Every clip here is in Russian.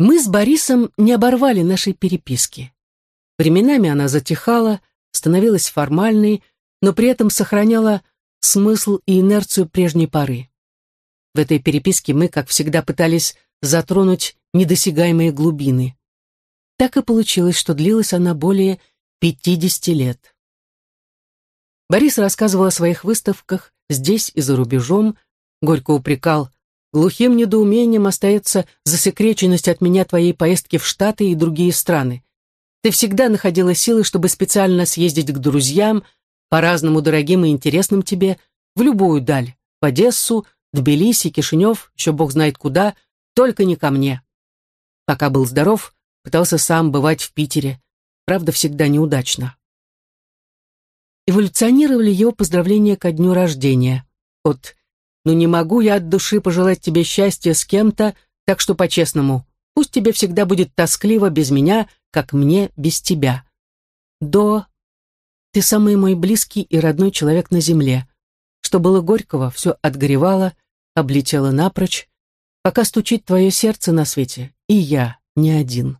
Мы с Борисом не оборвали нашей переписки. Временами она затихала, становилась формальной, но при этом сохраняла смысл и инерцию прежней поры. В этой переписке мы, как всегда, пытались затронуть недосягаемые глубины. Так и получилось, что длилась она более 50 лет. Борис рассказывал о своих выставках здесь и за рубежом, горько упрекал Глухим недоумением остается засекреченность от меня твоей поездки в Штаты и другие страны. Ты всегда находила силы, чтобы специально съездить к друзьям, по-разному дорогим и интересным тебе, в любую даль, в Одессу, Тбилиси, Кишинев, еще бог знает куда, только не ко мне. Пока был здоров, пытался сам бывать в Питере, правда, всегда неудачно. Эволюционировали его поздравления ко дню рождения. От но не могу я от души пожелать тебе счастья с кем-то, так что по-честному, пусть тебе всегда будет тоскливо без меня, как мне без тебя. До ты самый мой близкий и родной человек на земле. Что было горького, все отгоревало, облетело напрочь, пока стучит твое сердце на свете, и я не один.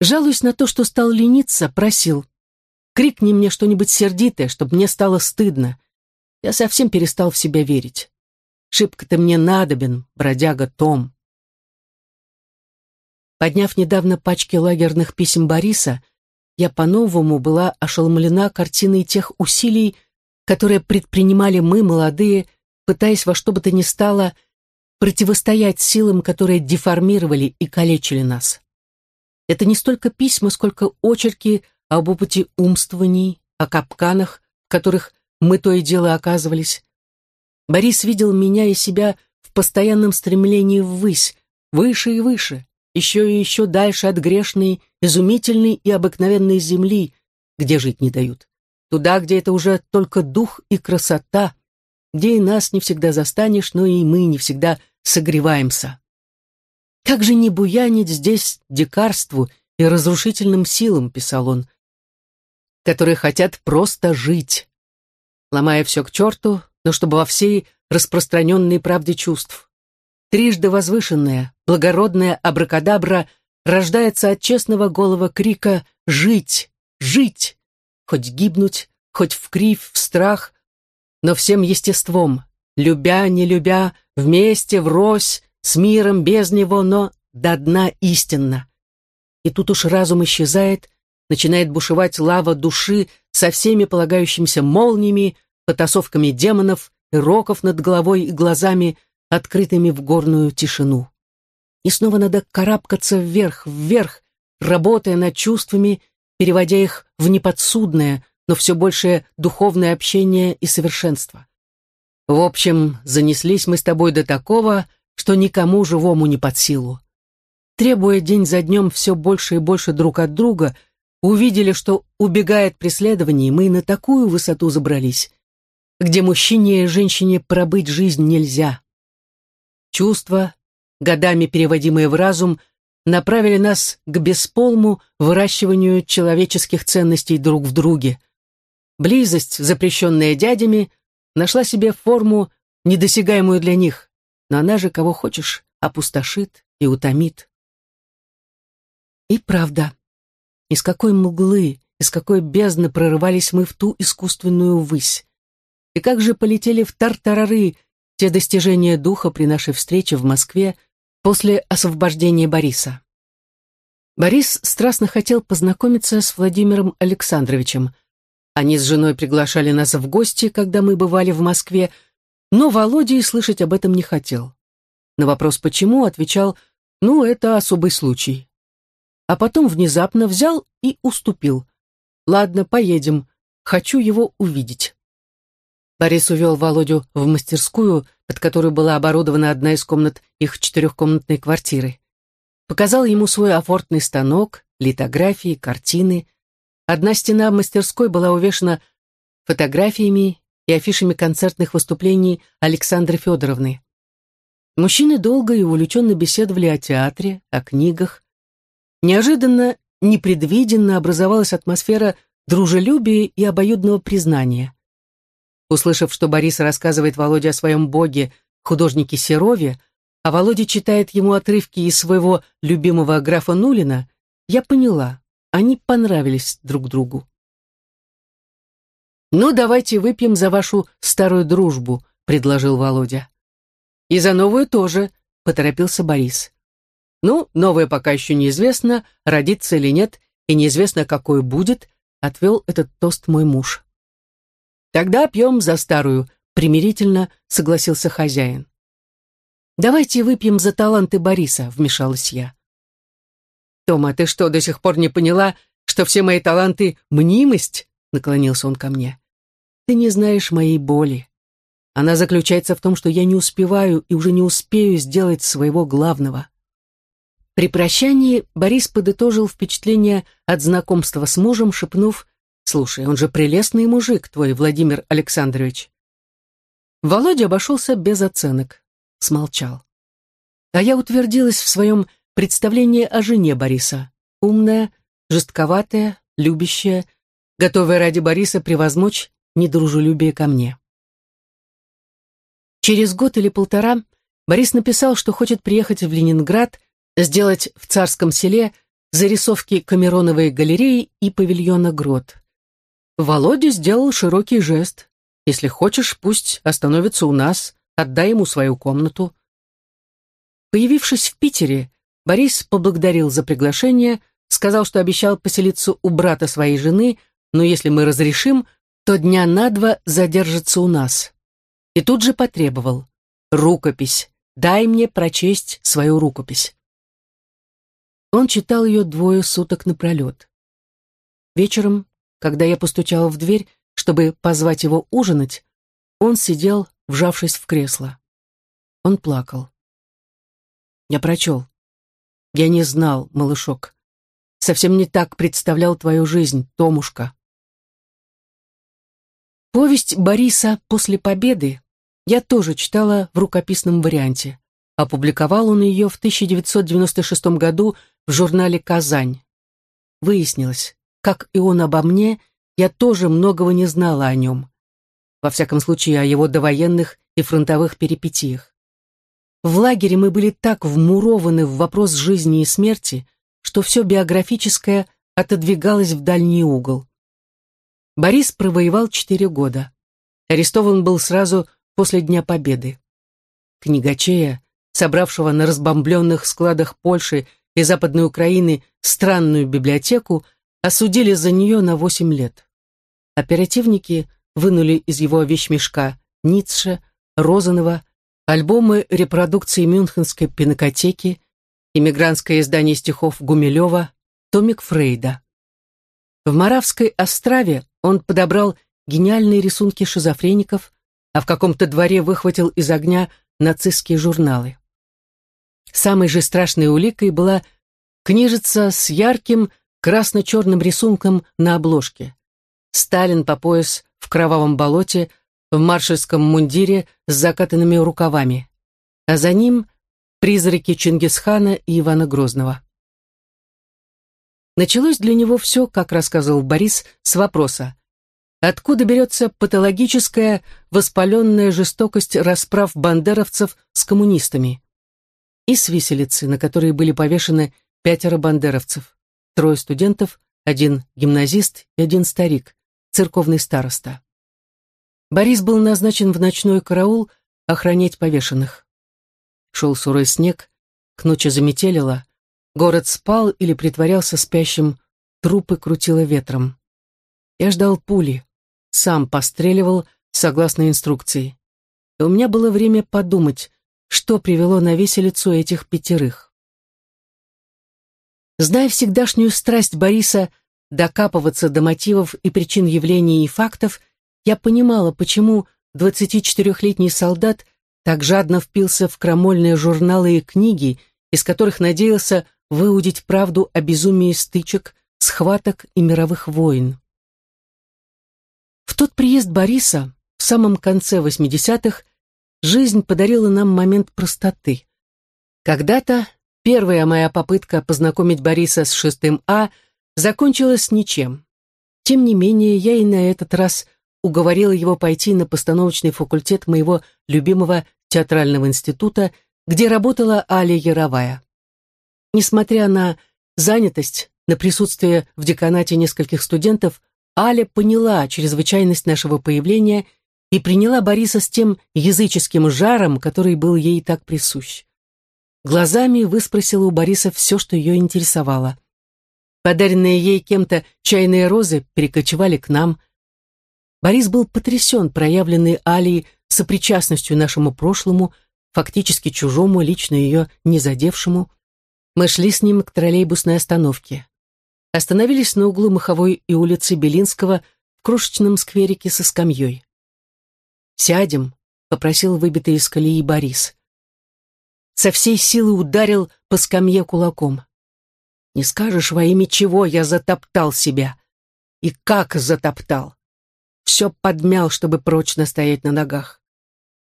Жалуюсь на то, что стал лениться, просил. Крикни мне что-нибудь сердитое, чтобы мне стало стыдно. Я совсем перестал в себя верить. Шибко ты мне надобен, бродяга Том. Подняв недавно пачки лагерных писем Бориса, я по-новому была ошеломлена картиной тех усилий, которые предпринимали мы, молодые, пытаясь во что бы то ни стало противостоять силам, которые деформировали и калечили нас. Это не столько письма, сколько очерки об опыте умствований, о капканах, в которых мы то и дело оказывались. Борис видел меня и себя в постоянном стремлении ввысь, выше и выше, еще и еще дальше от грешной, изумительной и обыкновенной земли, где жить не дают. Туда, где это уже только дух и красота, где и нас не всегда застанешь, но и мы не всегда согреваемся. Как же не буянить здесь дикарству и разрушительным силам, писал он, которые хотят просто жить ломая все к черту, но чтобы во всей распространенной правде чувств. Трижды возвышенная, благородная абракадабра рождается от честного голого крика «Жить! Жить!» Хоть гибнуть, хоть в кривь, в страх, но всем естеством, любя, не любя, вместе, врозь, с миром, без него, но до дна истинно. И тут уж разум исчезает, начинает бушевать лава души со всеми полагающимися молниями, потасовками демонов и роков над головой и глазами, открытыми в горную тишину. И снова надо карабкаться вверх, вверх, работая над чувствами, переводя их в неподсудное, но все большее духовное общение и совершенство. В общем, занеслись мы с тобой до такого, что никому живому не под силу. Требуя день за днем все больше и больше друг от друга, увидели, что, убегая от преследований, мы на такую высоту забрались, где мужчине и женщине пробыть жизнь нельзя. Чувства, годами переводимые в разум, направили нас к бесполому выращиванию человеческих ценностей друг в друге. Близость, запрещенная дядями, нашла себе форму, недосягаемую для них, но она же, кого хочешь, опустошит и утомит. И правда, из какой мглы, из какой бездны прорывались мы в ту искусственную высь. И как же полетели в тартарары те достижения духа при нашей встрече в Москве после освобождения Бориса. Борис страстно хотел познакомиться с Владимиром Александровичем. Они с женой приглашали нас в гости, когда мы бывали в Москве, но Володя и слышать об этом не хотел. На вопрос «почему?» отвечал «ну, это особый случай» а потом внезапно взял и уступил. «Ладно, поедем. Хочу его увидеть». Борис увел Володю в мастерскую, под которой была оборудована одна из комнат их четырехкомнатной квартиры. Показал ему свой афортный станок, литографии, картины. Одна стена мастерской была увешана фотографиями и афишами концертных выступлений Александры Федоровны. Мужчины долго и увлеченно беседовали о театре, о книгах, Неожиданно, непредвиденно образовалась атмосфера дружелюбия и обоюдного признания. Услышав, что Борис рассказывает Володе о своем боге, художнике Серове, а Володя читает ему отрывки из своего любимого графа Нулина, я поняла, они понравились друг другу. «Ну, давайте выпьем за вашу старую дружбу», — предложил Володя. «И за новую тоже», — поторопился Борис. «Ну, новая пока еще неизвестно, родится или нет, и неизвестно, какой будет», — отвел этот тост мой муж. «Тогда пьем за старую», — примирительно согласился хозяин. «Давайте выпьем за таланты Бориса», — вмешалась я. «Тома, ты что, до сих пор не поняла, что все мои таланты — мнимость?» — наклонился он ко мне. «Ты не знаешь моей боли. Она заключается в том, что я не успеваю и уже не успею сделать своего главного». При прощании Борис подытожил впечатление от знакомства с мужем, шепнув, «Слушай, он же прелестный мужик, твой Владимир Александрович». Володя обошелся без оценок, смолчал. А я утвердилась в своем представлении о жене Бориса. Умная, жестковатая, любящая, готовая ради Бориса превозмочь недружелюбие ко мне. Через год или полтора Борис написал, что хочет приехать в Ленинград, сделать в Царском селе зарисовки Камероновой галереи и павильона Грот. Володя сделал широкий жест. «Если хочешь, пусть остановится у нас, отдай ему свою комнату». Появившись в Питере, Борис поблагодарил за приглашение, сказал, что обещал поселиться у брата своей жены, но если мы разрешим, то дня на два задержится у нас. И тут же потребовал. «Рукопись. Дай мне прочесть свою рукопись». Он читал ее двое суток напролет. Вечером, когда я постучала в дверь, чтобы позвать его ужинать, он сидел, вжавшись в кресло. Он плакал. Я прочел. Я не знал, малышок. Совсем не так представлял твою жизнь, Томушка. Повесть Бориса «После победы» я тоже читала в рукописном варианте. Опубликовал он ее в 1996 году в журнале «Казань». Выяснилось, как и он обо мне, я тоже многого не знала о нем. Во всяком случае, о его довоенных и фронтовых перипетиях. В лагере мы были так вмурованы в вопрос жизни и смерти, что все биографическое отодвигалось в дальний угол. Борис провоевал четыре года. Арестован был сразу после Дня Победы. Книгачея, собравшего на разбомбленных складах Польши и Западной Украины странную библиотеку, осудили за нее на восемь лет. Оперативники вынули из его вещмешка Ницше, Розанова, альбомы репродукции Мюнхенской пинокотеки, иммигрантское издание стихов Гумилева, томик Фрейда. В Моравской Острове он подобрал гениальные рисунки шизофреников, а в каком-то дворе выхватил из огня нацистские журналы. Самой же страшной уликой была книжица с ярким красно-черным рисунком на обложке. Сталин по пояс в кровавом болоте в маршальском мундире с закатанными рукавами, а за ним призраки Чингисхана и Ивана Грозного. Началось для него все, как рассказывал Борис, с вопроса Откуда берется патологическая воспаленная жестокость расправ бандеровцев с коммунистами? И с виселицы, на которой были повешены пятеро бандеровцев, трое студентов, один гимназист и один старик, церковный староста. Борис был назначен в ночной караул охранять повешенных. Шел сурой снег, к ночи заметелило, город спал или притворялся спящим, трупы крутило ветром. Я ждал пули, сам постреливал согласно инструкции. И у меня было время подумать, что привело на веселицу этих пятерых. Зная всегдашнюю страсть Бориса докапываться до мотивов и причин явлений и фактов, я понимала, почему 24-летний солдат так жадно впился в крамольные журналы и книги, из которых надеялся выудить правду о безумии стычек, схваток и мировых войн. В тот приезд Бориса, в самом конце 80-х, жизнь подарила нам момент простоты. Когда-то первая моя попытка познакомить Бориса с шестым А закончилась ничем. Тем не менее, я и на этот раз – уговорила его пойти на постановочный факультет моего любимого театрального института, где работала Аля Яровая. Несмотря на занятость, на присутствие в деканате нескольких студентов, Аля поняла чрезвычайность нашего появления и приняла Бориса с тем языческим жаром, который был ей так присущ. Глазами выспросила у Бориса все, что ее интересовало. Подаренные ей кем-то чайные розы перекочевали к нам. Борис был потрясен проявленной Алией сопричастностью нашему прошлому, фактически чужому, лично ее не задевшему. Мы шли с ним к троллейбусной остановке. Остановились на углу Маховой и улицы Белинского в крошечном скверике со скамьей. «Сядем», — попросил выбитый из колеи Борис. Со всей силы ударил по скамье кулаком. Не скажешь, во имя чего я затоптал себя. И как затоптал. Все подмял, чтобы прочно стоять на ногах.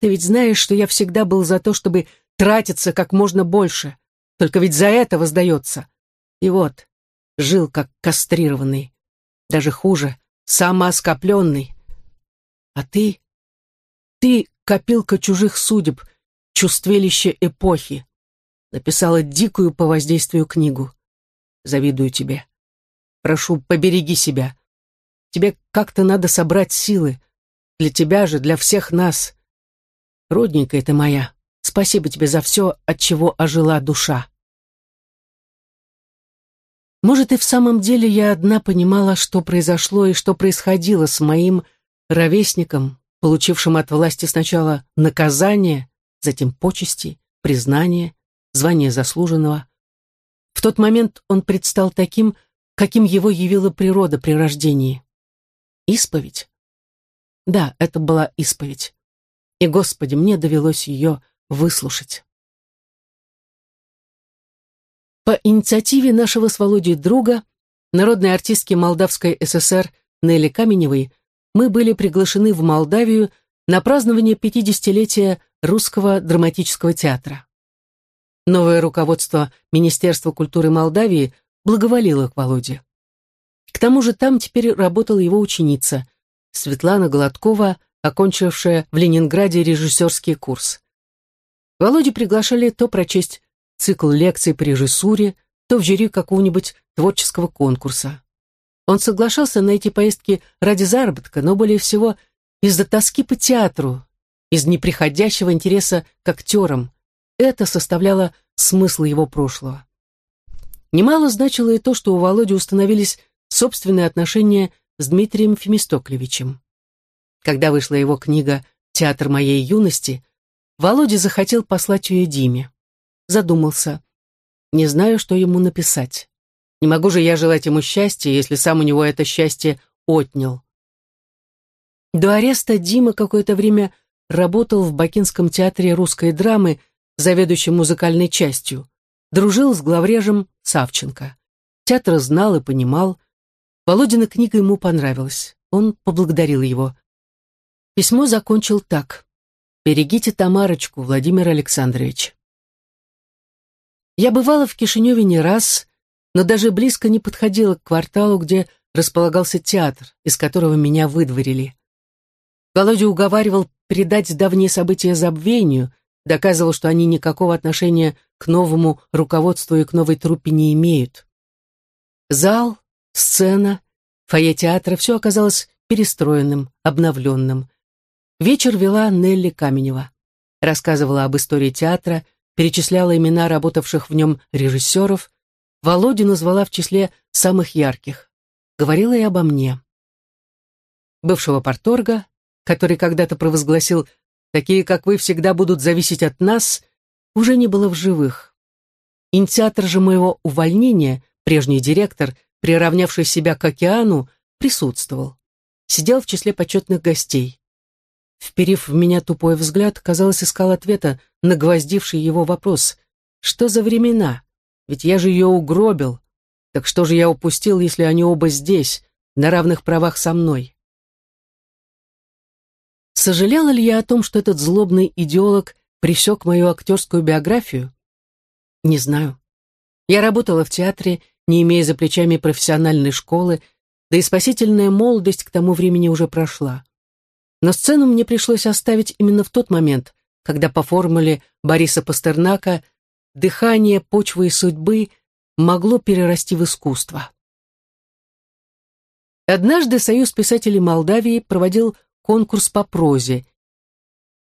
Ты ведь знаешь, что я всегда был за то, чтобы тратиться как можно больше. Только ведь за это воздается. И вот, жил как кастрированный. Даже хуже, самооскопленный. А ты? Ты — копилка чужих судеб, чувствелище эпохи. Написала дикую по воздействию книгу. Завидую тебе. Прошу, побереги себя. Тебе как-то надо собрать силы. Для тебя же, для всех нас. Родненькая ты моя, спасибо тебе за все, от чего ожила душа. Может, и в самом деле я одна понимала, что произошло и что происходило с моим ровесником, получившим от власти сначала наказание, затем почести, признание, звание заслуженного. В тот момент он предстал таким, каким его явила природа при рождении. Исповедь? Да, это была исповедь. И, Господи, мне довелось ее выслушать. По инициативе нашего с Володей друга, народной артистки Молдавской ССР Нелли Каменевой, мы были приглашены в Молдавию на празднование 50-летия Русского драматического театра. Новое руководство Министерства культуры Молдавии благоволило к Володе. К тому же там теперь работала его ученица, Светлана Гладкова, окончившая в Ленинграде режиссерский курс. Володю приглашали то прочесть цикл лекций по режиссуре, то в жюри какого-нибудь творческого конкурса. Он соглашался на эти поездки ради заработка, но более всего из-за тоски по театру, из неприходящего интереса к актерам, это составляло смысл его прошлого. Немало значило и то, что у Володи установились собственные отношения с Дмитрием Фемистоклевичем. Когда вышла его книга «Театр моей юности», Володя захотел послать ее Диме. Задумался. Не знаю, что ему написать. Не могу же я желать ему счастья, если сам у него это счастье отнял. До ареста Дима какое-то время работал в Бакинском театре русской драмы заведующим музыкальной частью, дружил с главрежем Савченко. Театр знал и понимал. Володина книга ему понравилась. Он поблагодарил его. Письмо закончил так. «Берегите Тамарочку, Владимир Александрович». Я бывала в Кишиневе не раз, но даже близко не подходила к кварталу, где располагался театр, из которого меня выдворили. Володя уговаривал передать давние события забвению, доказывал, что они никакого отношения к новому руководству и к новой труппе не имеют. Зал, сцена, фойе театра — все оказалось перестроенным, обновленным. Вечер вела Нелли Каменева. Рассказывала об истории театра, перечисляла имена работавших в нем режиссеров, Володю назвала в числе самых ярких. Говорила и обо мне. Бывшего порторга, который когда-то провозгласил такие, как вы, всегда будут зависеть от нас, уже не было в живых. Инициатор же моего увольнения, прежний директор, приравнявший себя к океану, присутствовал. Сидел в числе почетных гостей. Вперив в меня тупой взгляд, казалось, искал ответа на гвоздивший его вопрос. Что за времена? Ведь я же ее угробил. Так что же я упустил, если они оба здесь, на равных правах со мной? Сожалела ли я о том, что этот злобный идеолог пресек мою актерскую биографию? Не знаю. Я работала в театре, не имея за плечами профессиональной школы, да и спасительная молодость к тому времени уже прошла. Но сцену мне пришлось оставить именно в тот момент, когда по формуле Бориса Пастернака дыхание почвы и судьбы могло перерасти в искусство. Однажды Союз писателей Молдавии проводил конкурс по прозе,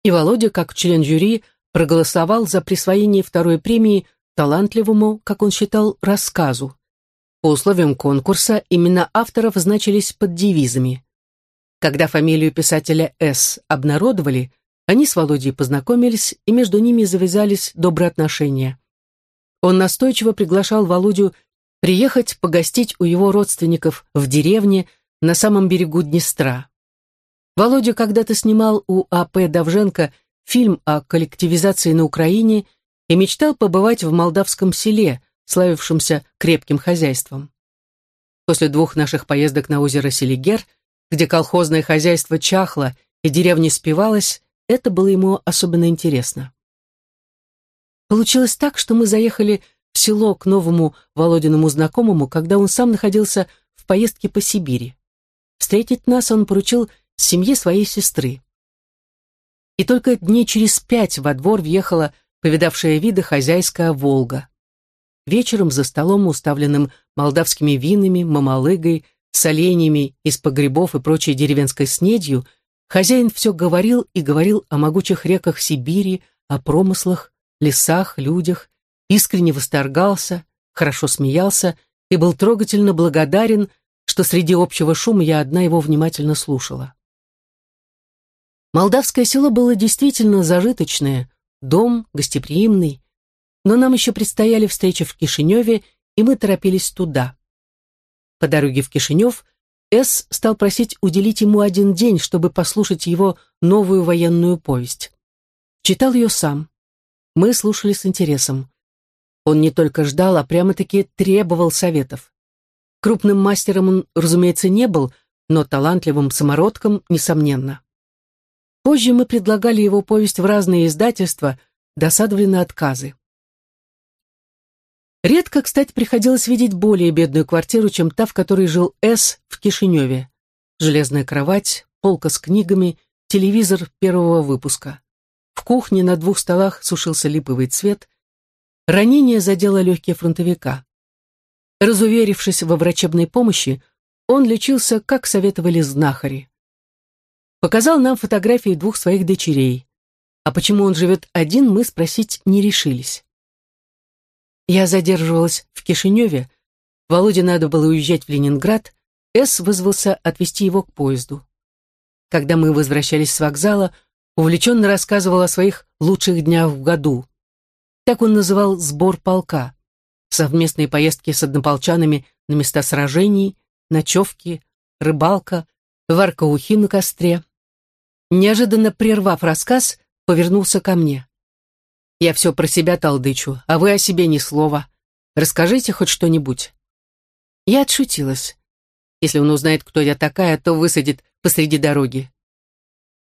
и Володя, как член жюри, проголосовал за присвоение второй премии талантливому, как он считал, рассказу. По условиям конкурса имена авторов значились под девизами. Когда фамилию писателя С. обнародовали, они с Володей познакомились, и между ними завязались добрые отношения. Он настойчиво приглашал Володю приехать погостить у его родственников в деревне на самом берегу Днестра. Володя когда-то снимал у А.П. Давженко фильм о коллективизации на Украине и мечтал побывать в молдавском селе, славившемся крепким хозяйством. После двух наших поездок на озеро Селигер, где колхозное хозяйство чахло и деревня спивалась, это было ему особенно интересно. Получилось так, что мы заехали в село к новому Володиному знакомому, когда он сам находился в поездке по Сибири. Встретить нас он поручил семье своей сестры. И только дней через пять во двор въехала повидавшая виды хозяйская «Волга». Вечером за столом, уставленным молдавскими винами, мамалыгой, соленьями из погребов и прочей деревенской снедью, хозяин все говорил и говорил о могучих реках Сибири, о промыслах, лесах, людях, искренне восторгался, хорошо смеялся и был трогательно благодарен, что среди общего шума я одна его внимательно слушала. Молдавское село было действительно зажиточное, дом гостеприимный, но нам еще предстояли встречи в Кишиневе, и мы торопились туда. По дороге в Кишинев С. стал просить уделить ему один день, чтобы послушать его новую военную повесть. Читал ее сам. Мы слушали с интересом. Он не только ждал, а прямо-таки требовал советов. Крупным мастером он, разумеется, не был, но талантливым самородком, несомненно. Позже мы предлагали его повесть в разные издательства, досадовали на отказы. Редко, кстати, приходилось видеть более бедную квартиру, чем та, в которой жил С. в Кишиневе. Железная кровать, полка с книгами, телевизор первого выпуска. В кухне на двух столах сушился липовый цвет. Ранение задело легкие фронтовика. Разуверившись во врачебной помощи, он лечился, как советовали знахари. Показал нам фотографии двух своих дочерей. А почему он живет один, мы спросить не решились. Я задерживалась в Кишиневе, Володе надо было уезжать в Ленинград, С вызвался отвезти его к поезду. Когда мы возвращались с вокзала, увлеченно рассказывал о своих лучших днях в году. Так он называл сбор полка. Совместные поездки с однополчанами на места сражений, ночевки, рыбалка, варка ухи на костре. Неожиданно прервав рассказ, повернулся ко мне. «Я все про себя толдычу, а вы о себе ни слова. Расскажите хоть что-нибудь». Я отшутилась. Если он узнает, кто я такая, то высадит посреди дороги.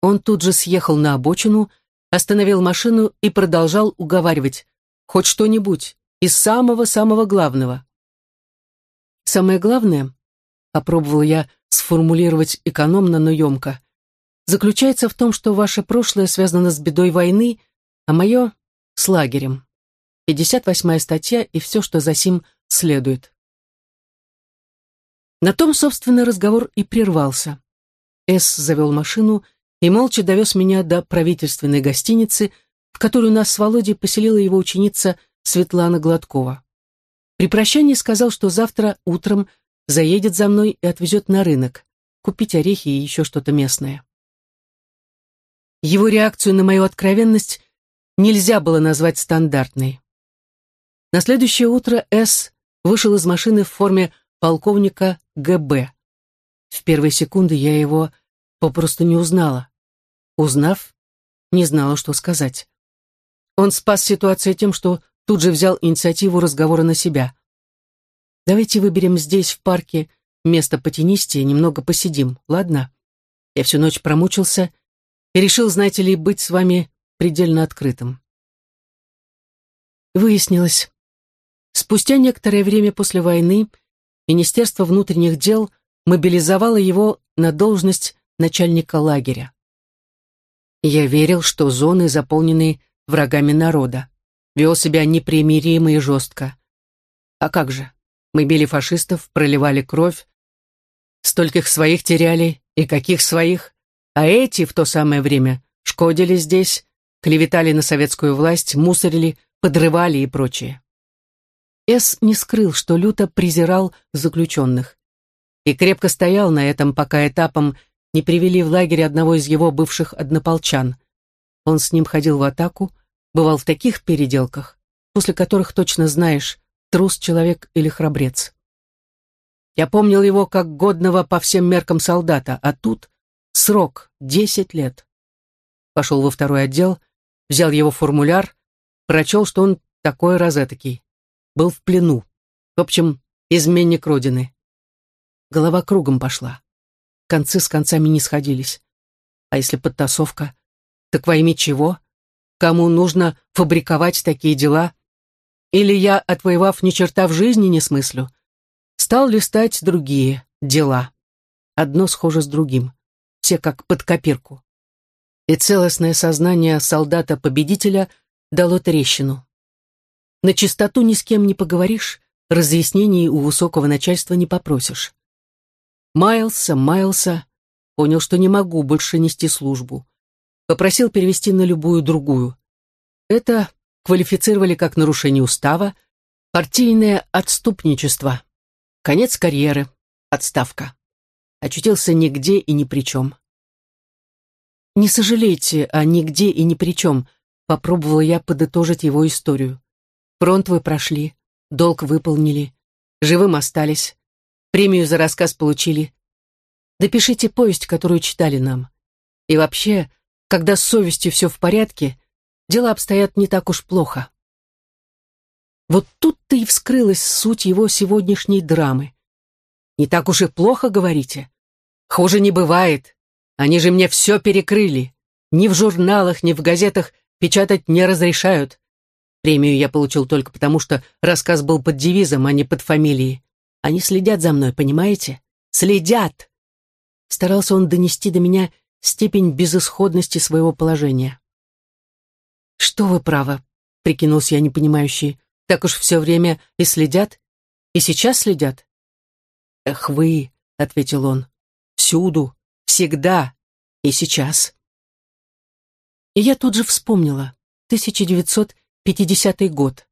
Он тут же съехал на обочину, остановил машину и продолжал уговаривать. Хоть что-нибудь, из самого-самого главного. Самое главное, попробовала я сформулировать экономно, но емко, заключается в том, что ваше прошлое связано с бедой войны, а мое — с лагерем. 58-я статья и все, что за сим следует. На том, собственно, разговор и прервался. С завел машину и молча довез меня до правительственной гостиницы, в которую нас с Володей поселила его ученица Светлана Гладкова. При прощании сказал, что завтра утром заедет за мной и отвезет на рынок, купить орехи и еще что-то местное. Его реакцию на мою откровенность нельзя было назвать стандартной. На следующее утро С. вышел из машины в форме полковника ГБ. В первые секунды я его попросту не узнала. Узнав, не знала, что сказать. Он спас ситуацию тем, что тут же взял инициативу разговора на себя. «Давайте выберем здесь, в парке, место потенистее, немного посидим, ладно?» Я всю ночь промучился и решил, знаете ли, быть с вами предельно открытым. Выяснилось, спустя некоторое время после войны Министерство внутренних дел мобилизовало его на должность начальника лагеря. Я верил, что зоны заполнены врагами народа. Вел себя непримиримо и жестко. А как же? Мы били фашистов, проливали кровь, стольких своих теряли, и каких своих? А эти в то самое время шкодили здесь, клеветали на советскую власть, мусорили, подрывали и прочее. С не скрыл, что люто презирал заключенных. И крепко стоял на этом, пока этапом не привели в лагерь одного из его бывших однополчан. Он с ним ходил в атаку, бывал в таких переделках, после которых точно знаешь, трус человек или храбрец. Я помнил его как годного по всем меркам солдата, а тут срок — десять лет. Пошел во второй отдел, взял его формуляр, прочел, что он такой розетокий. Был в плену. В общем, изменник Родины. Голова кругом пошла. Концы с концами не сходились. А если подтасовка, так во имя чего? Кому нужно фабриковать такие дела? Или я, отвоевав ни черта в жизни, не смыслю? Стал листать другие дела. Одно схоже с другим. Все как под копирку. И целостное сознание солдата-победителя дало трещину. На чистоту ни с кем не поговоришь, разъяснений у высокого начальства не попросишь. Маялся, маялся, понял, что не могу больше нести службу. Попросил перевести на любую другую. Это квалифицировали как нарушение устава, партийное отступничество. Конец карьеры, отставка. Очутился нигде и ни при чем. «Не сожалейте о нигде и ни при чем», попробовала я подытожить его историю. «Фронт вы прошли, долг выполнили, живым остались, Премию за рассказ получили. Допишите повесть, которую читали нам. И вообще, когда с совестью все в порядке, дела обстоят не так уж плохо. Вот тут-то и вскрылась суть его сегодняшней драмы. Не так уж и плохо, говорите? Хуже не бывает. Они же мне все перекрыли. Ни в журналах, ни в газетах печатать не разрешают. Премию я получил только потому, что рассказ был под девизом, а не под фамилией. Они следят за мной, понимаете? Следят!» Старался он донести до меня степень безысходности своего положения. «Что вы правы?» — прикинулся я непонимающий. «Так уж все время и следят? И сейчас следят?» «Эх вы!» — ответил он. «Всюду, всегда и сейчас». И я тут же вспомнила. 1950 год.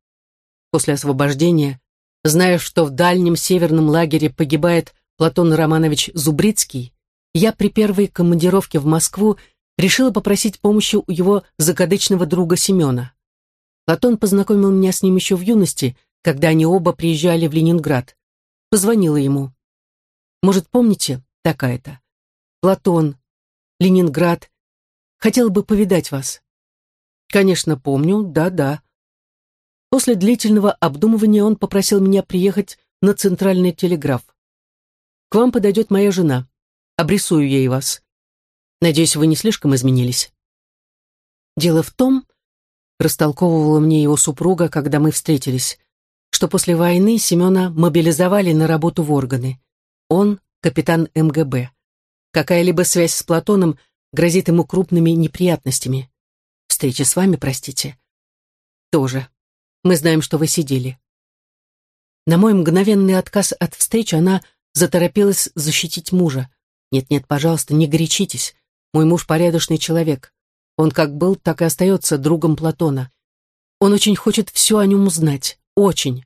После освобождения Зная, что в дальнем северном лагере погибает Платон Романович Зубрицкий, я при первой командировке в Москву решила попросить помощи у его закадычного друга Семена. Платон познакомил меня с ним еще в юности, когда они оба приезжали в Ленинград. Позвонила ему. Может, помните, такая-то? Платон, Ленинград. Хотел бы повидать вас. Конечно, помню, да-да. После длительного обдумывания он попросил меня приехать на центральный телеграф. «К вам подойдет моя жена. Обрисую ей вас. Надеюсь, вы не слишком изменились». «Дело в том», — растолковывала мне его супруга, когда мы встретились, что после войны Семена мобилизовали на работу в органы. Он — капитан МГБ. Какая-либо связь с Платоном грозит ему крупными неприятностями. Встреча с вами, простите. Тоже. Мы знаем, что вы сидели». На мой мгновенный отказ от встречи она заторопилась защитить мужа. «Нет-нет, пожалуйста, не горячитесь. Мой муж порядочный человек. Он как был, так и остается другом Платона. Он очень хочет все о нем узнать. Очень.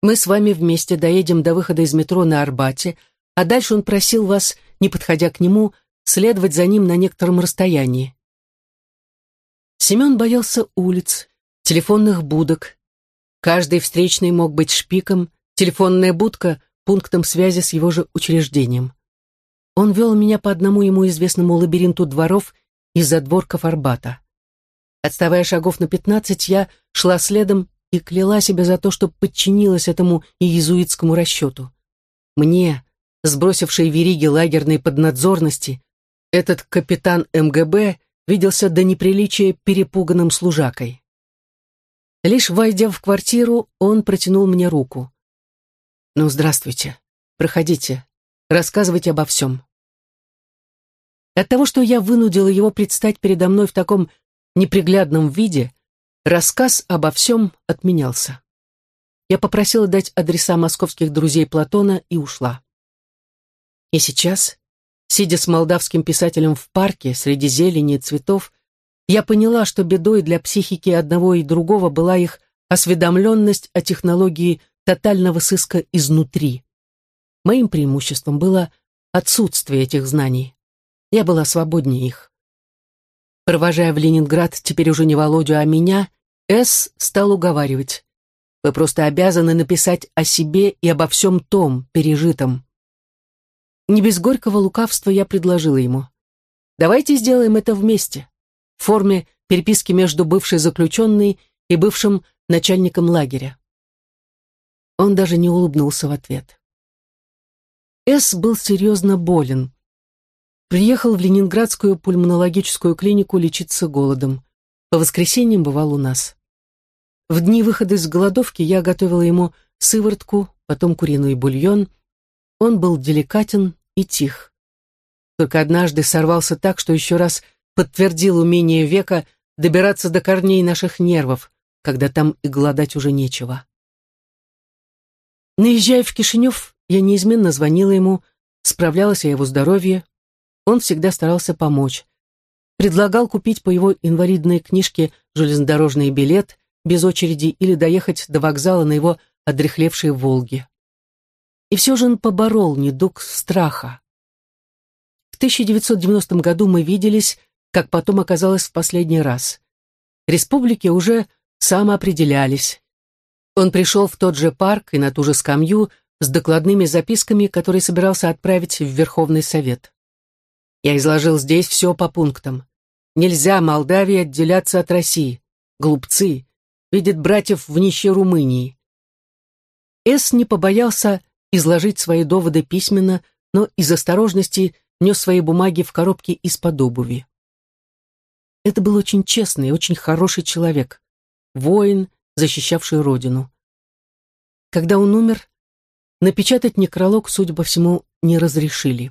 Мы с вами вместе доедем до выхода из метро на Арбате, а дальше он просил вас, не подходя к нему, следовать за ним на некотором расстоянии. Семен боялся улиц, телефонных будок, Каждый встречный мог быть шпиком, телефонная будка — пунктом связи с его же учреждением. Он вел меня по одному ему известному лабиринту дворов из задворков Арбата. Отставая шагов на пятнадцать, я шла следом и кляла себя за то, что подчинилась этому иезуитскому расчету. Мне, сбросившей вериги лагерной поднадзорности, этот капитан МГБ виделся до неприличия перепуганным служакой. Лишь войдя в квартиру, он протянул мне руку. «Ну, здравствуйте. Проходите. Рассказывайте обо всем». от того, что я вынудила его предстать передо мной в таком неприглядном виде, рассказ обо всем отменялся. Я попросила дать адреса московских друзей Платона и ушла. И сейчас, сидя с молдавским писателем в парке среди зелени и цветов, я поняла, что бедой для психики одного и другого была их осведомленность о технологии тотального сыска изнутри. Моим преимуществом было отсутствие этих знаний. Я была свободнее их. Провожая в Ленинград теперь уже не Володю, а меня, С. стал уговаривать. Вы просто обязаны написать о себе и обо всем том, пережитом. Не без горького лукавства я предложила ему. Давайте сделаем это вместе, в форме переписки между бывшей заключенной и бывшим начальником лагеря. Он даже не улыбнулся в ответ. С. был серьезно болен. Приехал в Ленинградскую пульмонологическую клинику лечиться голодом. По воскресеньям бывал у нас. В дни выхода из голодовки я готовила ему сыворотку, потом куриный бульон. Он был деликатен и тих. Только однажды сорвался так, что еще раз подтвердил умение века добираться до корней наших нервов, когда там и голодать уже нечего. Наезжая в Кишинев, я неизменно звонила ему, справлялась о его здоровье. Он всегда старался помочь. Предлагал купить по его инвалидной книжке железнодорожный билет без очереди или доехать до вокзала на его одрехлевшей «Волге». И все же он поборол недуг страха. В 1990 году мы виделись, как потом оказалось в последний раз. Республики уже самоопределялись. Он пришел в тот же парк и на ту же скамью с докладными записками, которые собирался отправить в Верховный Совет. Я изложил здесь все по пунктам. Нельзя Молдавии отделяться от России. Глупцы. Видят братьев в нищей Румынии. С не побоялся изложить свои доводы письменно, но из осторожности нес свои бумаги в коробке из-под обуви. Это был очень честный, очень хороший человек, воин, защищавший родину. Когда он умер, напечатать некролог, судя по всему, не разрешили.